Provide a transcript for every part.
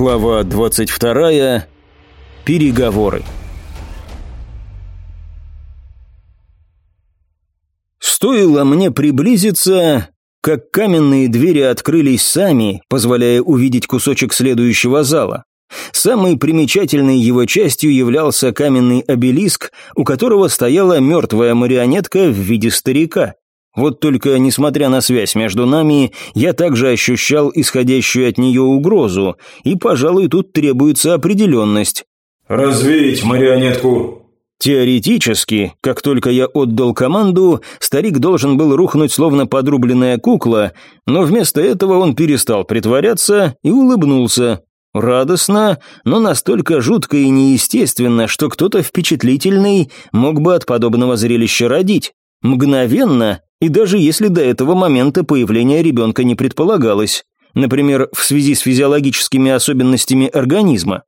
Глава 22. Переговоры. Стоило мне приблизиться, как каменные двери открылись сами, позволяя увидеть кусочек следующего зала. Самой примечательной его частью являлся каменный обелиск, у которого стояла мертвая марионетка в виде старика. Вот только, несмотря на связь между нами, я также ощущал исходящую от нее угрозу, и, пожалуй, тут требуется определенность. «Развеять марионетку!» Теоретически, как только я отдал команду, старик должен был рухнуть словно подрубленная кукла, но вместо этого он перестал притворяться и улыбнулся. Радостно, но настолько жутко и неестественно, что кто-то впечатлительный мог бы от подобного зрелища родить. Мгновенно, и даже если до этого момента появления ребенка не предполагалось, например, в связи с физиологическими особенностями организма.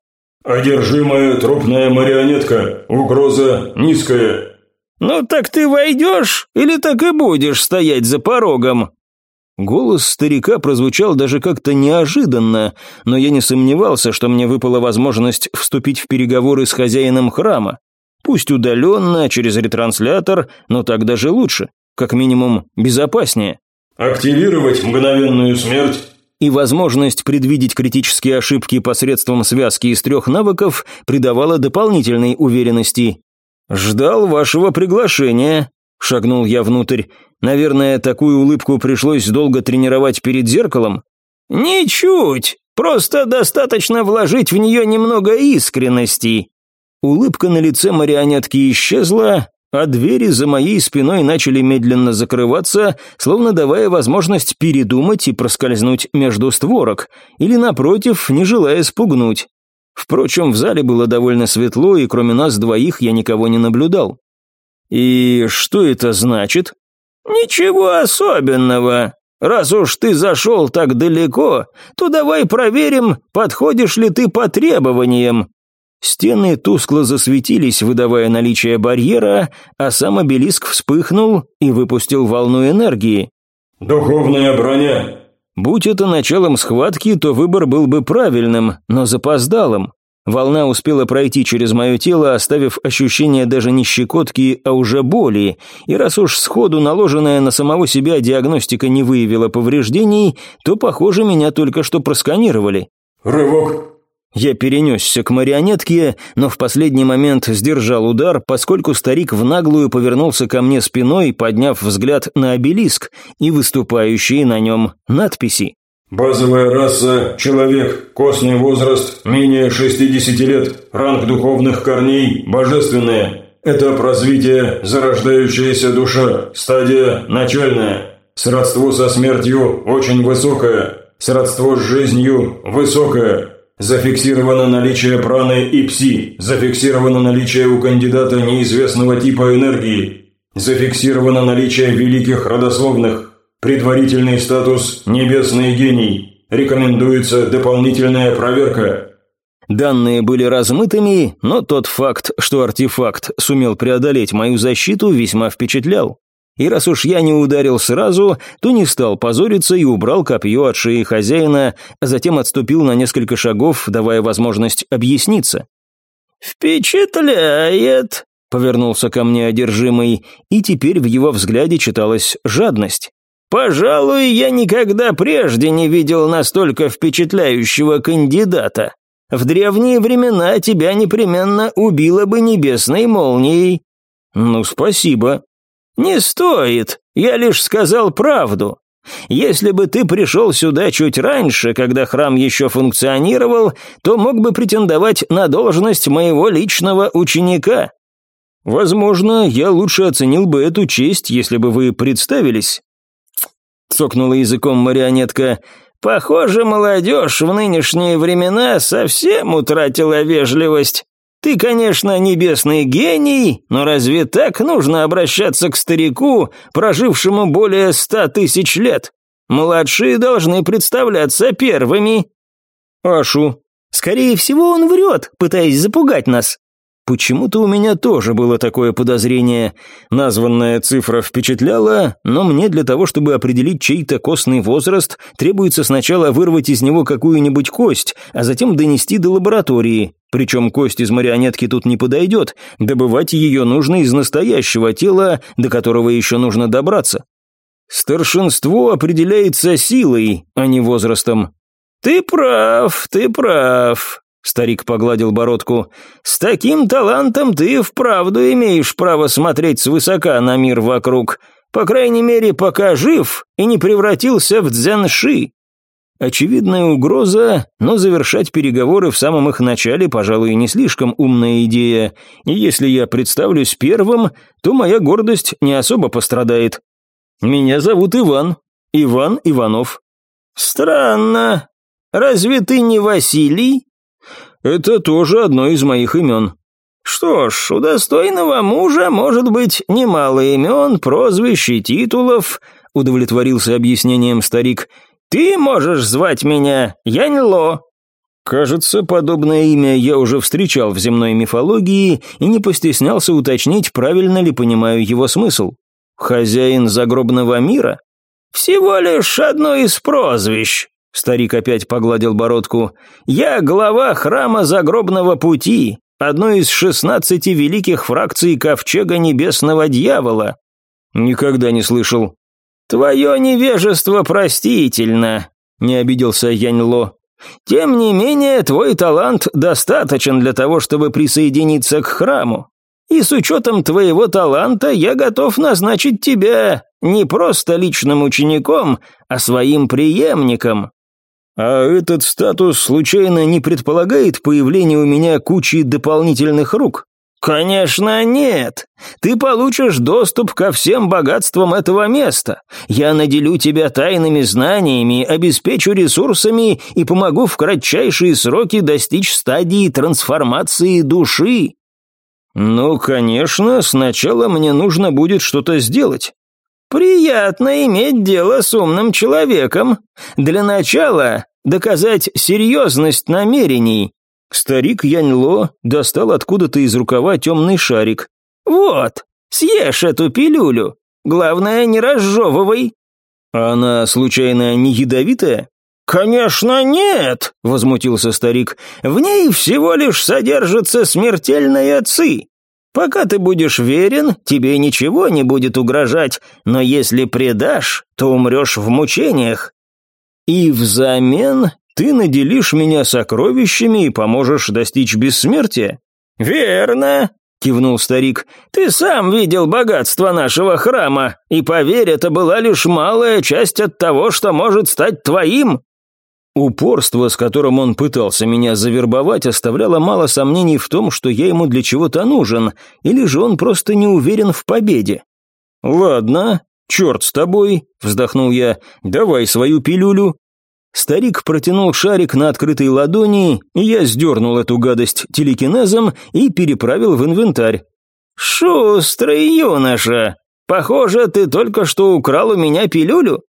«Одержимая трупная марионетка, угроза низкая». «Ну так ты войдешь или так и будешь стоять за порогом?» Голос старика прозвучал даже как-то неожиданно, но я не сомневался, что мне выпала возможность вступить в переговоры с хозяином храма. Пусть удаленно, через ретранслятор, но так даже лучше как минимум безопаснее. Активировать мгновенную смерть и возможность предвидеть критические ошибки посредством связки из трех навыков придавала дополнительной уверенности. «Ждал вашего приглашения», – шагнул я внутрь. «Наверное, такую улыбку пришлось долго тренировать перед зеркалом?» «Ничуть, просто достаточно вложить в нее немного искренности». Улыбка на лице марионетки исчезла, а двери за моей спиной начали медленно закрываться, словно давая возможность передумать и проскользнуть между створок, или, напротив, не желая спугнуть. Впрочем, в зале было довольно светло, и кроме нас двоих я никого не наблюдал. «И что это значит?» «Ничего особенного. Раз уж ты зашел так далеко, то давай проверим, подходишь ли ты по требованиям. Стены тускло засветились, выдавая наличие барьера, а сам обелиск вспыхнул и выпустил волну энергии. «Духовная броня!» Будь это началом схватки, то выбор был бы правильным, но запоздалым. Волна успела пройти через мое тело, оставив ощущение даже не щекотки, а уже боли, и раз уж сходу наложенная на самого себя диагностика не выявила повреждений, то, похоже, меня только что просканировали. «Рывок!» Я перенесся к марионетке, но в последний момент сдержал удар, поскольку старик в наглую повернулся ко мне спиной, подняв взгляд на обелиск и выступающие на нем надписи. «Базовая раса – человек, костный возраст – менее 60 лет, ранг духовных корней – божественная, этап развития – зарождающаяся душа, стадия – начальная, сродство со смертью – очень высокое, сродство с жизнью – высокое». Зафиксировано наличие праны и пси. Зафиксировано наличие у кандидата неизвестного типа энергии. Зафиксировано наличие великих родословных. Предварительный статус «Небесный гений». Рекомендуется дополнительная проверка. Данные были размытыми, но тот факт, что артефакт сумел преодолеть мою защиту, весьма впечатлял. И раз уж я не ударил сразу, то не стал позориться и убрал копье от шеи хозяина, а затем отступил на несколько шагов, давая возможность объясниться. «Впечатляет», — повернулся ко мне одержимый, и теперь в его взгляде читалась жадность. «Пожалуй, я никогда прежде не видел настолько впечатляющего кандидата. В древние времена тебя непременно убило бы небесной молнией». «Ну, спасибо», «Не стоит, я лишь сказал правду. Если бы ты пришел сюда чуть раньше, когда храм еще функционировал, то мог бы претендовать на должность моего личного ученика. Возможно, я лучше оценил бы эту честь, если бы вы представились». Цокнула языком марионетка. «Похоже, молодежь в нынешние времена совсем утратила вежливость. Ты, конечно, небесный гений, но разве так нужно обращаться к старику, прожившему более ста тысяч лет? Младшие должны представляться первыми. Ашу. Скорее всего, он врет, пытаясь запугать нас. Почему-то у меня тоже было такое подозрение. Названная цифра впечатляла, но мне для того, чтобы определить чей-то костный возраст, требуется сначала вырвать из него какую-нибудь кость, а затем донести до лаборатории. Причем кость из марионетки тут не подойдет, добывать ее нужно из настоящего тела, до которого еще нужно добраться. Старшинство определяется силой, а не возрастом. «Ты прав, ты прав», Старик погладил бородку. «С таким талантом ты вправду имеешь право смотреть свысока на мир вокруг. По крайней мере, пока жив и не превратился в дзянши». Очевидная угроза, но завершать переговоры в самом их начале, пожалуй, не слишком умная идея. И если я представлюсь первым, то моя гордость не особо пострадает. Меня зовут Иван. Иван Иванов. Странно. Разве ты не Василий? Это тоже одно из моих имен. Что ж, у достойного мужа может быть немало имен, прозвищ и титулов, удовлетворился объяснением старик. Ты можешь звать меня Яньло. Кажется, подобное имя я уже встречал в земной мифологии и не постеснялся уточнить, правильно ли понимаю его смысл. Хозяин загробного мира? Всего лишь одно из прозвищ, Старик опять погладил бородку. «Я глава храма загробного пути, одной из шестнадцати великих фракций Ковчега Небесного Дьявола». «Никогда не слышал». «Твое невежество простительно», — не обиделся Яньло. «Тем не менее, твой талант достаточен для того, чтобы присоединиться к храму. И с учетом твоего таланта я готов назначить тебя не просто личным учеником, а своим преемником. А этот статус случайно не предполагает появление у меня кучи дополнительных рук? «Конечно нет. Ты получишь доступ ко всем богатствам этого места. Я наделю тебя тайными знаниями, обеспечу ресурсами и помогу в кратчайшие сроки достичь стадии трансформации души». «Ну, конечно, сначала мне нужно будет что-то сделать. «Приятно иметь дело с умным человеком. Для начала доказать серьезность намерений». Старик Яньло достал откуда-то из рукава темный шарик. «Вот, съешь эту пилюлю. Главное, не разжевывай». «Она, случайно, не ядовитая?» «Конечно нет», — возмутился старик. «В ней всего лишь содержатся смертельные ци. Пока ты будешь верен, тебе ничего не будет угрожать, но если предашь, то умрешь в мучениях. И взамен ты наделишь меня сокровищами и поможешь достичь бессмертия». «Верно», — кивнул старик. «Ты сам видел богатство нашего храма, и, поверь, это была лишь малая часть от того, что может стать твоим. Упорство, с которым он пытался меня завербовать, оставляло мало сомнений в том, что я ему для чего-то нужен, или же он просто не уверен в победе. «Ладно, черт с тобой», — вздохнул я, — «давай свою пилюлю». Старик протянул шарик на открытой ладони, и я сдернул эту гадость телекинезом и переправил в инвентарь. «Шустрый юноша! Похоже, ты только что украл у меня пилюлю?»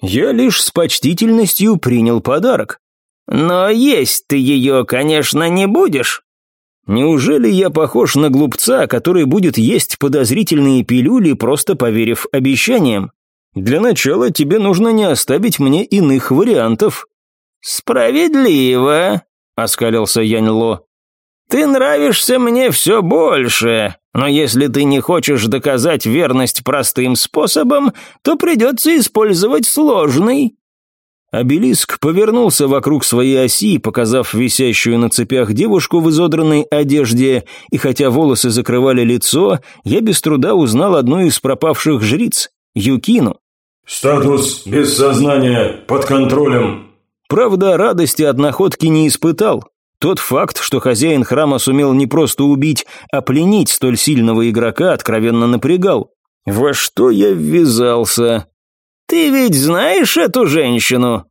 Я лишь с почтительностью принял подарок. Но есть ты ее, конечно, не будешь. Неужели я похож на глупца, который будет есть подозрительные пилюли, просто поверив обещаниям? Для начала тебе нужно не оставить мне иных вариантов. Справедливо, оскалился Яньло. Ты нравишься мне все больше, но если ты не хочешь доказать верность простым способом, то придется использовать сложный». Обелиск повернулся вокруг своей оси, показав висящую на цепях девушку в изодранной одежде, и хотя волосы закрывали лицо, я без труда узнал одну из пропавших жриц, Юкину. «Статус без сознания, под контролем». Правда, радости от находки не испытал, тот факт, что хозяин храма сумел не просто убить, а пленить столь сильного игрока, откровенно напрягал. Во что я ввязался? Ты ведь знаешь эту женщину?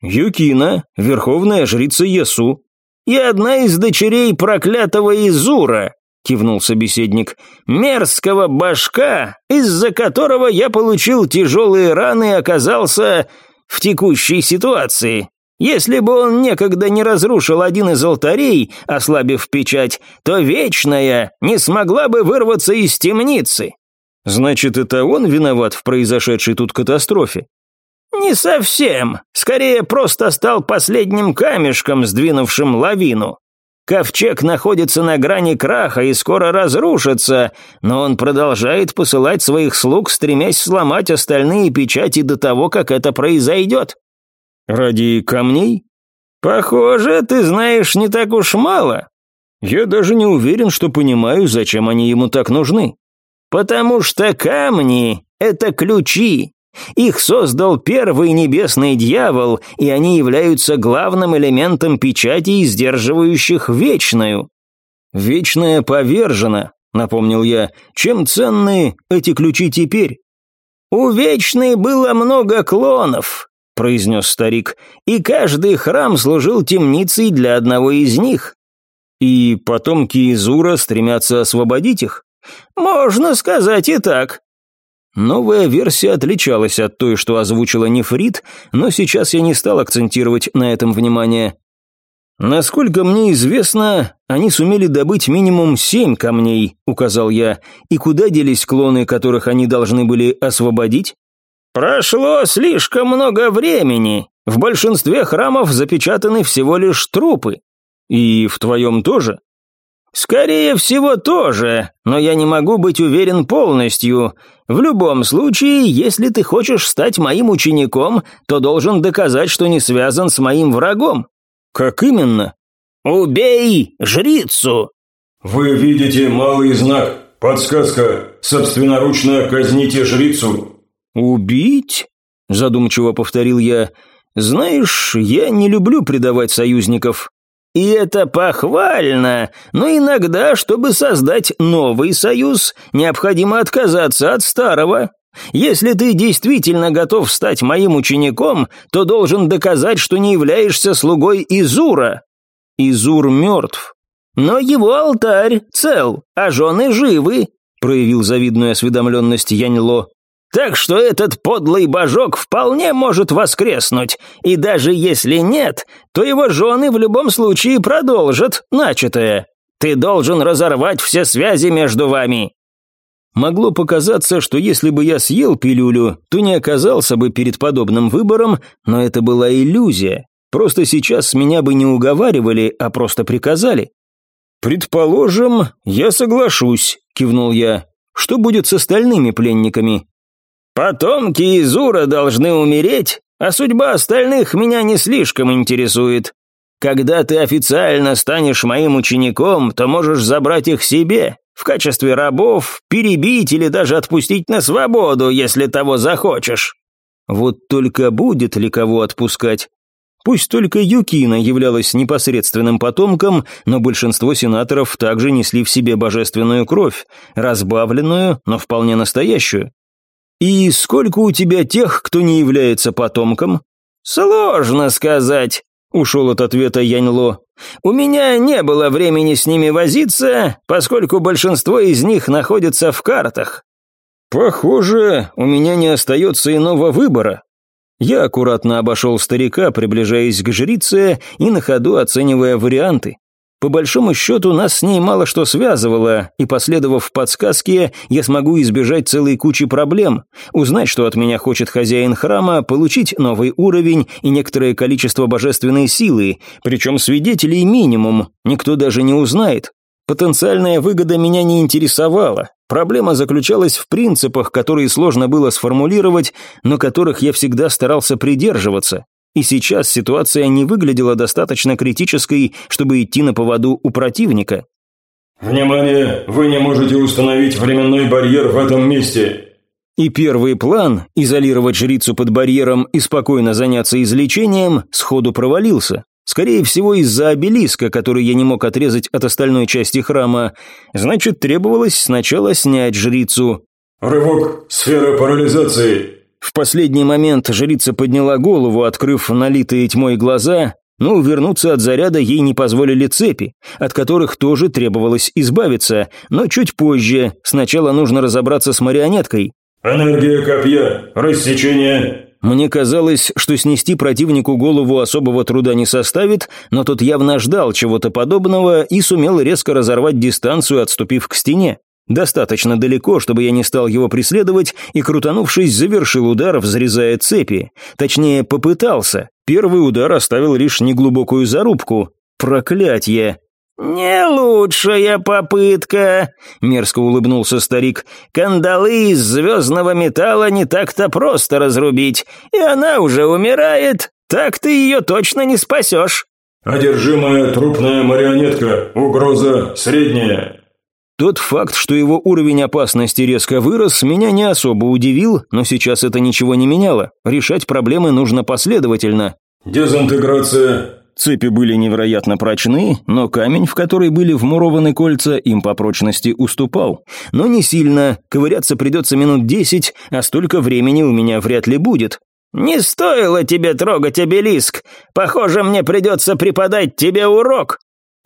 Юкина, верховная жрица Ясу. И одна из дочерей проклятого Изура, кивнул собеседник. Мерзкого башка, из-за которого я получил тяжелые раны и оказался в текущей ситуации. Если бы он некогда не разрушил один из алтарей, ослабив печать, то Вечная не смогла бы вырваться из темницы. Значит, это он виноват в произошедшей тут катастрофе? Не совсем. Скорее, просто стал последним камешком, сдвинувшим лавину. Ковчег находится на грани краха и скоро разрушится, но он продолжает посылать своих слуг, стремясь сломать остальные печати до того, как это произойдет. Ради камней? Похоже, ты знаешь не так уж мало. Я даже не уверен, что понимаю, зачем они ему так нужны. Потому что камни — это ключи. Их создал первый небесный дьявол, и они являются главным элементом печати, сдерживающих вечную. «Вечная повержена», — напомнил я. «Чем ценны эти ключи теперь?» «У Вечной было много клонов», — произнес старик, «и каждый храм служил темницей для одного из них». «И потомки Изура стремятся освободить их?» «Можно сказать и так». Новая версия отличалась от той, что озвучила Нефрит, но сейчас я не стал акцентировать на этом внимание. «Насколько мне известно, они сумели добыть минимум семь камней», — указал я, «и куда делись клоны, которых они должны были освободить?» «Прошло слишком много времени. В большинстве храмов запечатаны всего лишь трупы». «И в твоем тоже?» «Скорее всего, тоже, но я не могу быть уверен полностью. В любом случае, если ты хочешь стать моим учеником, то должен доказать, что не связан с моим врагом». «Как именно?» «Убей жрицу!» «Вы видите малый знак. Подсказка. Собственноручно казните жрицу». «Убить?» – задумчиво повторил я. «Знаешь, я не люблю предавать союзников. И это похвально, но иногда, чтобы создать новый союз, необходимо отказаться от старого. Если ты действительно готов стать моим учеником, то должен доказать, что не являешься слугой Изура. Изур мертв. Но его алтарь цел, а жены живы, проявил завидную осведомленность Яньло. Так что этот подлый божок вполне может воскреснуть, и даже если нет, то его жены в любом случае продолжат начатое. Ты должен разорвать все связи между вами». Могло показаться, что если бы я съел пилюлю, то не оказался бы перед подобным выбором, но это была иллюзия. Просто сейчас меня бы не уговаривали, а просто приказали. «Предположим, я соглашусь», — кивнул я. «Что будет с остальными пленниками?» Потомки Изура должны умереть, а судьба остальных меня не слишком интересует. Когда ты официально станешь моим учеником, то можешь забрать их себе, в качестве рабов, перебить или даже отпустить на свободу, если того захочешь. Вот только будет ли кого отпускать? Пусть только Юкина являлась непосредственным потомком, но большинство сенаторов также несли в себе божественную кровь, разбавленную, но вполне настоящую. «И сколько у тебя тех, кто не является потомком?» «Сложно сказать», — ушел от ответа Яньло. «У меня не было времени с ними возиться, поскольку большинство из них находится в картах». «Похоже, у меня не остается иного выбора». Я аккуратно обошел старика, приближаясь к жрице и на ходу оценивая варианты. По большому счету, нас с ней мало что связывало, и, последовав подсказке, я смогу избежать целой кучи проблем, узнать, что от меня хочет хозяин храма, получить новый уровень и некоторое количество божественной силы, причем свидетелей минимум, никто даже не узнает. Потенциальная выгода меня не интересовала. Проблема заключалась в принципах, которые сложно было сформулировать, но которых я всегда старался придерживаться. И сейчас ситуация не выглядела достаточно критической, чтобы идти на поводу у противника. «Внимание! Вы не можете установить временной барьер в этом месте!» И первый план – изолировать жрицу под барьером и спокойно заняться излечением – сходу провалился. Скорее всего, из-за обелиска, который я не мог отрезать от остальной части храма. Значит, требовалось сначала снять жрицу. «Рывок! Сфера парализации!» В последний момент жрица подняла голову, открыв налитые тьмой глаза, но увернуться от заряда ей не позволили цепи, от которых тоже требовалось избавиться, но чуть позже, сначала нужно разобраться с марионеткой. «Энергия копья, рассечение». Мне казалось, что снести противнику голову особого труда не составит, но тот явно ждал чего-то подобного и сумел резко разорвать дистанцию, отступив к стене. Достаточно далеко, чтобы я не стал его преследовать, и, крутанувшись, завершил удар, взрезая цепи. Точнее, попытался. Первый удар оставил лишь неглубокую зарубку. Проклятье! «Не лучшая попытка», — мерзко улыбнулся старик. «Кандалы из звездного металла не так-то просто разрубить, и она уже умирает, так ты ее точно не спасешь». «Одержимая трупная марионетка, угроза средняя». Тот факт, что его уровень опасности резко вырос, меня не особо удивил, но сейчас это ничего не меняло. Решать проблемы нужно последовательно. «Дезинтеграция». Цепи были невероятно прочны, но камень, в который были вмурованы кольца, им по прочности уступал. Но не сильно, ковыряться придется минут десять, а столько времени у меня вряд ли будет. «Не стоило тебе трогать обелиск. Похоже, мне придется преподать тебе урок»,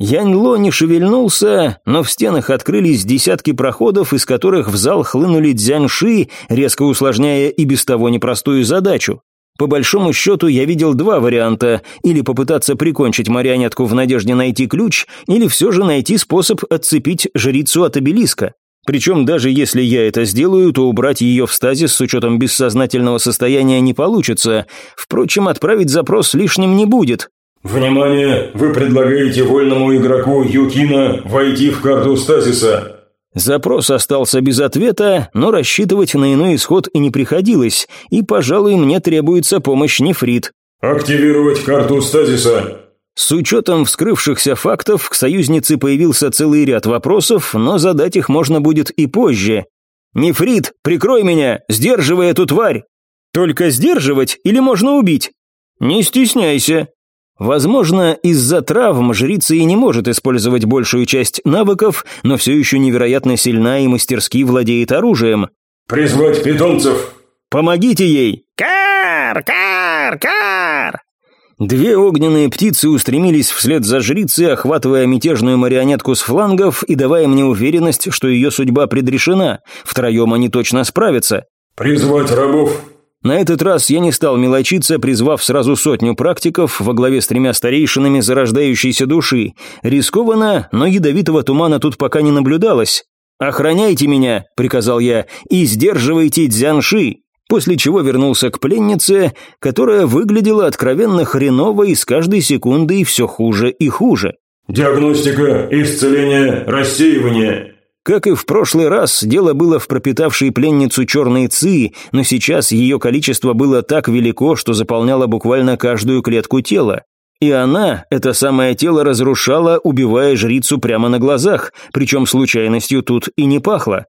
Яньло не шевельнулся, но в стенах открылись десятки проходов, из которых в зал хлынули дзяньши, резко усложняя и без того непростую задачу. По большому счету я видел два варианта, или попытаться прикончить марионетку в надежде найти ключ, или все же найти способ отцепить жрицу от обелиска. Причем даже если я это сделаю, то убрать ее в стазис с учетом бессознательного состояния не получится. Впрочем, отправить запрос лишним не будет. «Внимание! Вы предлагаете вольному игроку Юкина войти в карту стазиса!» Запрос остался без ответа, но рассчитывать на иной исход и не приходилось, и, пожалуй, мне требуется помощь нефрит. «Активировать карту стазиса!» С учетом вскрывшихся фактов, к союзнице появился целый ряд вопросов, но задать их можно будет и позже. «Нефрит, прикрой меня, сдерживай эту тварь!» «Только сдерживать или можно убить?» «Не стесняйся, Возможно, из-за травм жрица и не может использовать большую часть навыков, но все еще невероятно сильна и мастерски владеет оружием. «Призвать питомцев!» «Помогите ей!» «Кар! Кар! Кар!» Две огненные птицы устремились вслед за жрицей, охватывая мятежную марионетку с флангов и давая мне уверенность, что ее судьба предрешена. Втроем они точно справятся. «Призвать рабов!» На этот раз я не стал мелочиться, призвав сразу сотню практиков во главе с тремя старейшинами зарождающейся души. Рискованно, но ядовитого тумана тут пока не наблюдалось. «Охраняйте меня», — приказал я, — «и сдерживайте дзянши», после чего вернулся к пленнице, которая выглядела откровенно хреново и с каждой секундой все хуже и хуже. «Диагностика, исцеление, рассеивание», как и в прошлый раз, дело было в пропитавшей пленницу черной ци, но сейчас ее количество было так велико, что заполняло буквально каждую клетку тела. И она, это самое тело, разрушала, убивая жрицу прямо на глазах, причем случайностью тут и не пахло.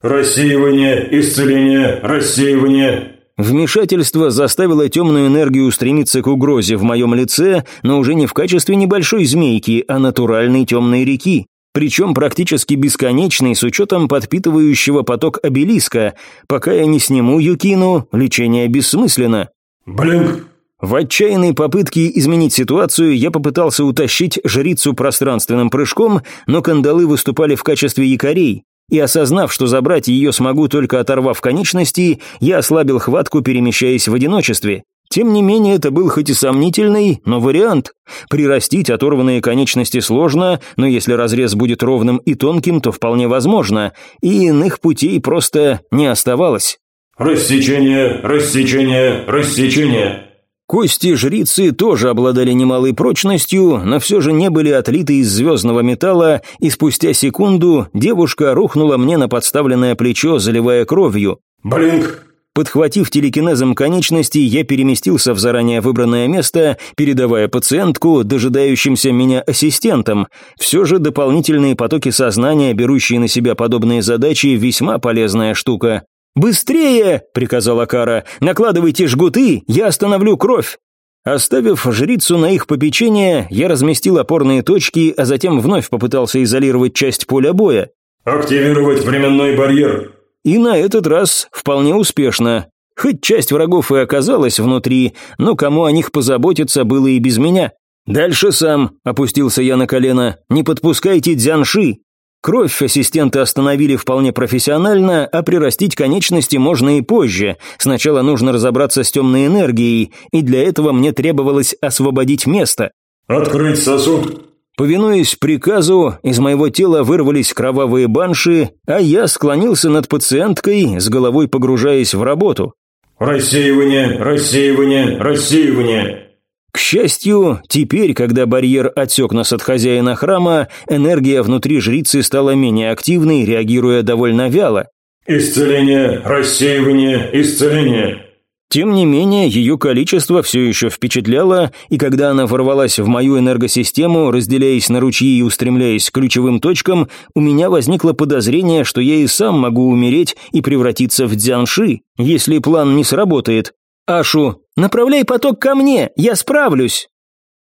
«Рассеивание, исцеление, рассеивание», Вмешательство заставило темную энергию устремиться к угрозе в моем лице, но уже не в качестве небольшой змейки, а натуральной темной реки причем практически бесконечный с учетом подпитывающего поток обелиска. Пока я не сниму Юкину, лечение бессмысленно. Блинк. В отчаянной попытке изменить ситуацию я попытался утащить жрицу пространственным прыжком, но кандалы выступали в качестве якорей. И осознав, что забрать ее смогу только оторвав конечности, я ослабил хватку, перемещаясь в одиночестве. Тем не менее, это был хоть и сомнительный, но вариант. Прирастить оторванные конечности сложно, но если разрез будет ровным и тонким, то вполне возможно, и иных путей просто не оставалось. «Рассечение, рассечение, рассечение», Кости жрицы тоже обладали немалой прочностью, но все же не были отлиты из звездного металла, и спустя секунду девушка рухнула мне на подставленное плечо, заливая кровью. «Блинк, Подхватив телекинезом конечности, я переместился в заранее выбранное место, передавая пациентку дожидающимся меня ассистентам. Все же дополнительные потоки сознания, берущие на себя подобные задачи, весьма полезная штука. «Быстрее!» — приказала Кара. «Накладывайте жгуты, я остановлю кровь!» Оставив жрицу на их попечение, я разместил опорные точки, а затем вновь попытался изолировать часть поля боя. «Активировать временной барьер!» И на этот раз вполне успешно. Хоть часть врагов и оказалась внутри, но кому о них позаботиться было и без меня. «Дальше сам», — опустился я на колено, — «не подпускайте дзянши». Кровь ассистенты остановили вполне профессионально, а прирастить конечности можно и позже. Сначала нужно разобраться с темной энергией, и для этого мне требовалось освободить место. «Открыть сосуд!» Повинуясь приказу, из моего тела вырвались кровавые банши, а я склонился над пациенткой, с головой погружаясь в работу. «Рассеивание, рассеивание, рассеивание!» К счастью, теперь, когда барьер отсек нас от хозяина храма, энергия внутри жрицы стала менее активной, реагируя довольно вяло. «Исцеление, рассеивание, исцеление!» Тем не менее, ее количество все еще впечатляло, и когда она ворвалась в мою энергосистему, разделяясь на ручьи и устремляясь к ключевым точкам, у меня возникло подозрение, что я и сам могу умереть и превратиться в дзянши, если план не сработает. «Ашу, направляй поток ко мне, я справлюсь!»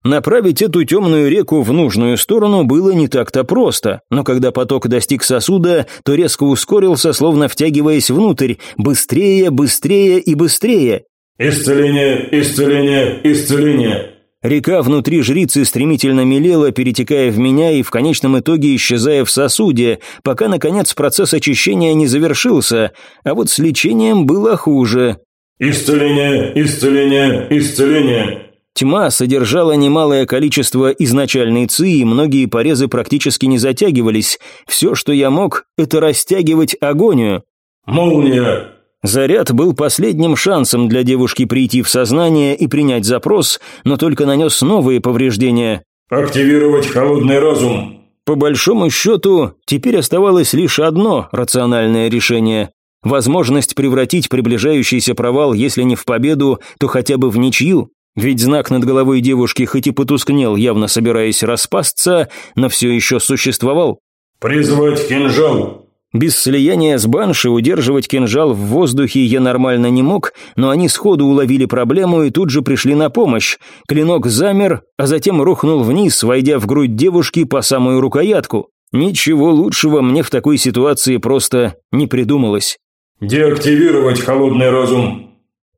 Направить эту темную реку в нужную сторону было не так-то просто, но когда поток достиг сосуда, то резко ускорился, словно втягиваясь внутрь, быстрее, быстрее и быстрее. «Исцеление, исцеление, исцеление!» Река внутри жрицы стремительно мелела, перетекая в меня и в конечном итоге исчезая в сосуде, пока, наконец, процесс очищения не завершился, а вот с лечением было хуже. «Исцеление, исцеление, исцеление!» Тьма содержала немалое количество изначальной ци, и многие порезы практически не затягивались. Все, что я мог, это растягивать агонию. «Молния!» Заряд был последним шансом для девушки прийти в сознание и принять запрос, но только нанес новые повреждения. «Активировать холодный разум!» По большому счету, теперь оставалось лишь одно рациональное решение. Возможность превратить приближающийся провал, если не в победу, то хотя бы в ничью. Ведь знак над головой девушки хоть и потускнел, явно собираясь распасться, но все еще существовал. «Призвать кинжал!» Без слияния с банши удерживать кинжал в воздухе я нормально не мог, но они сходу уловили проблему и тут же пришли на помощь. Клинок замер, а затем рухнул вниз, войдя в грудь девушки по самую рукоятку. Ничего лучшего мне в такой ситуации просто не придумалось. «Деактивировать холодный разум!»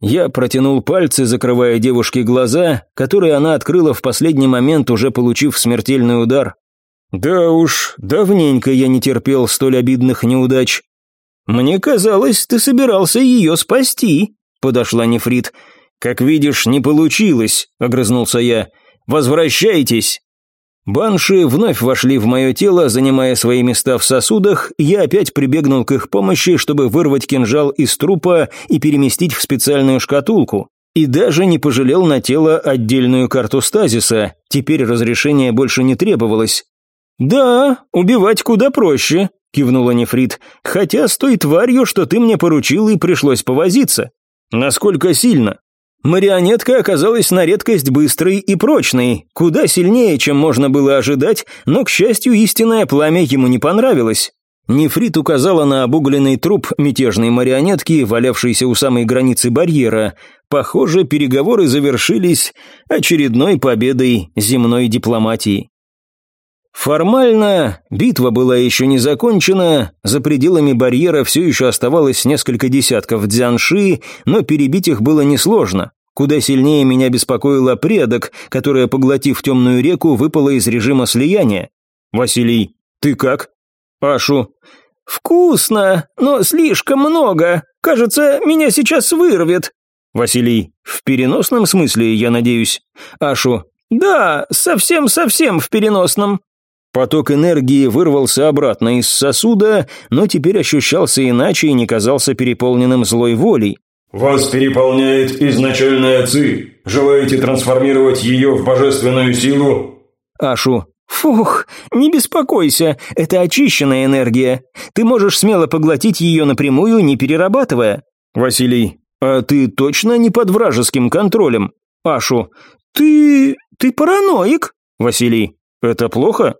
Я протянул пальцы, закрывая девушке глаза, которые она открыла в последний момент, уже получив смертельный удар. Да уж, давненько я не терпел столь обидных неудач. Мне казалось, ты собирался ее спасти, подошла Нефрит. Как видишь, не получилось, огрызнулся я. Возвращайтесь. Банши вновь вошли в мое тело, занимая свои места в сосудах, я опять прибегнул к их помощи, чтобы вырвать кинжал из трупа и переместить в специальную шкатулку. И даже не пожалел на тело отдельную карту стазиса, теперь разрешения больше не требовалось. «Да, убивать куда проще», — кивнула Нефрит, «хотя с той тварью, что ты мне поручил, и пришлось повозиться». «Насколько сильно?» Марионетка оказалась на редкость быстрой и прочной, куда сильнее, чем можно было ожидать, но, к счастью, истинное пламя ему не понравилось. Нефрит указала на обугленный труп мятежной марионетки, валявшейся у самой границы барьера. Похоже, переговоры завершились очередной победой земной дипломатии. Формально битва была еще не закончена, за пределами барьера все еще оставалось несколько десятков дзянши, но перебить их было несложно. Куда сильнее меня беспокоила предок, которая, поглотив темную реку, выпала из режима слияния. «Василий, ты как?» «Ашу». «Вкусно, но слишком много. Кажется, меня сейчас вырвет». «Василий, в переносном смысле, я надеюсь?» «Ашу». «Да, совсем-совсем в переносном». Поток энергии вырвался обратно из сосуда, но теперь ощущался иначе и не казался переполненным злой волей. «Вас переполняет изначальная ци. Желаете трансформировать ее в божественную силу?» Ашу. «Фух, не беспокойся, это очищенная энергия. Ты можешь смело поглотить ее напрямую, не перерабатывая». Василий. «А ты точно не под вражеским контролем?» Ашу. «Ты... ты параноик?» Василий. «Это плохо?»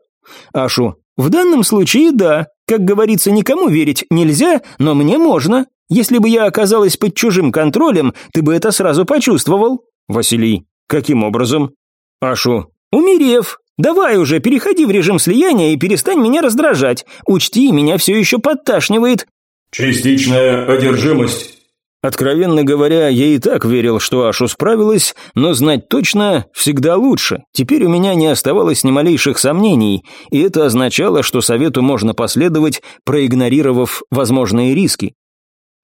Ашу, в данном случае да. Как говорится, никому верить нельзя, но мне можно. Если бы я оказалась под чужим контролем, ты бы это сразу почувствовал. Василий, каким образом? Ашу, умерев. Давай уже, переходи в режим слияния и перестань меня раздражать. Учти, меня все еще подташнивает. Частичная одержимость. Откровенно говоря, я и так верил, что Ашу справилась, но знать точно всегда лучше. Теперь у меня не оставалось ни малейших сомнений, и это означало, что совету можно последовать, проигнорировав возможные риски.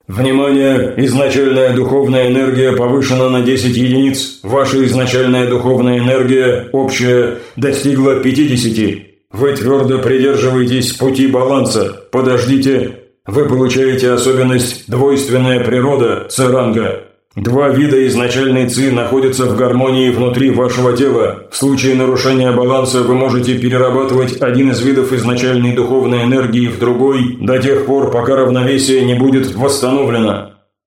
Внимание! Изначальная духовная энергия повышена на 10 единиц. Ваша изначальная духовная энергия, общая, достигла 50. Вы твердо придерживаетесь пути баланса. Подождите, вы получаете особенность «двойственная природа» Церанга. Два вида изначальной ЦИ находятся в гармонии внутри вашего тела. В случае нарушения баланса вы можете перерабатывать один из видов изначальной духовной энергии в другой до тех пор, пока равновесие не будет восстановлено.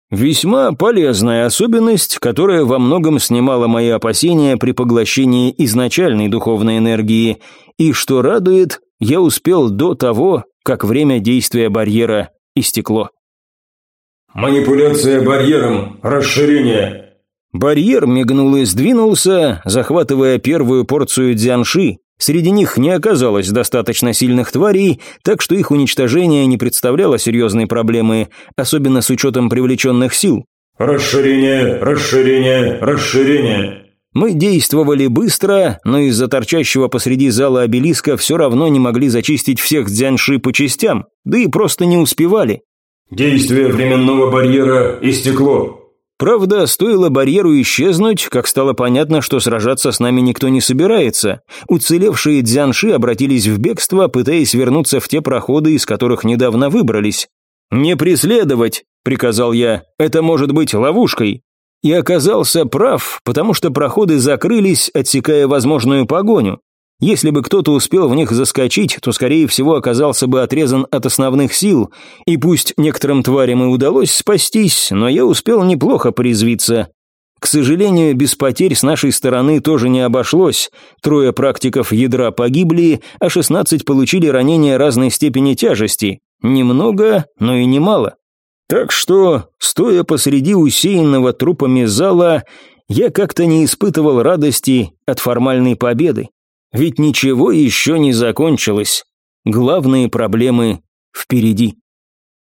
Весьма полезная особенность, которая во многом снимала мои опасения при поглощении изначальной духовной энергии. И что радует, я успел до того, как время действия барьера истекло. «Манипуляция барьером. Расширение». Барьер мигнул и сдвинулся, захватывая первую порцию дзянши. Среди них не оказалось достаточно сильных тварей, так что их уничтожение не представляло серьезной проблемы, особенно с учетом привлеченных сил. «Расширение, расширение, расширение». Мы действовали быстро, но из-за торчащего посреди зала обелиска все равно не могли зачистить всех дзянши по частям, да и просто не успевали. «Действие временного барьера истекло». Правда, стоило барьеру исчезнуть, как стало понятно, что сражаться с нами никто не собирается. Уцелевшие дзянши обратились в бегство, пытаясь вернуться в те проходы, из которых недавно выбрались. «Не преследовать», — приказал я, — «это может быть ловушкой». И оказался прав, потому что проходы закрылись, отсекая возможную погоню. Если бы кто-то успел в них заскочить, то, скорее всего, оказался бы отрезан от основных сил, и пусть некоторым тварям и удалось спастись, но я успел неплохо порезвиться. К сожалению, без потерь с нашей стороны тоже не обошлось. Трое практиков ядра погибли, а 16 получили ранения разной степени тяжести. Немного, но и немало. Так что, стоя посреди усеянного трупами зала, я как-то не испытывал радости от формальной победы. Ведь ничего еще не закончилось. Главные проблемы впереди.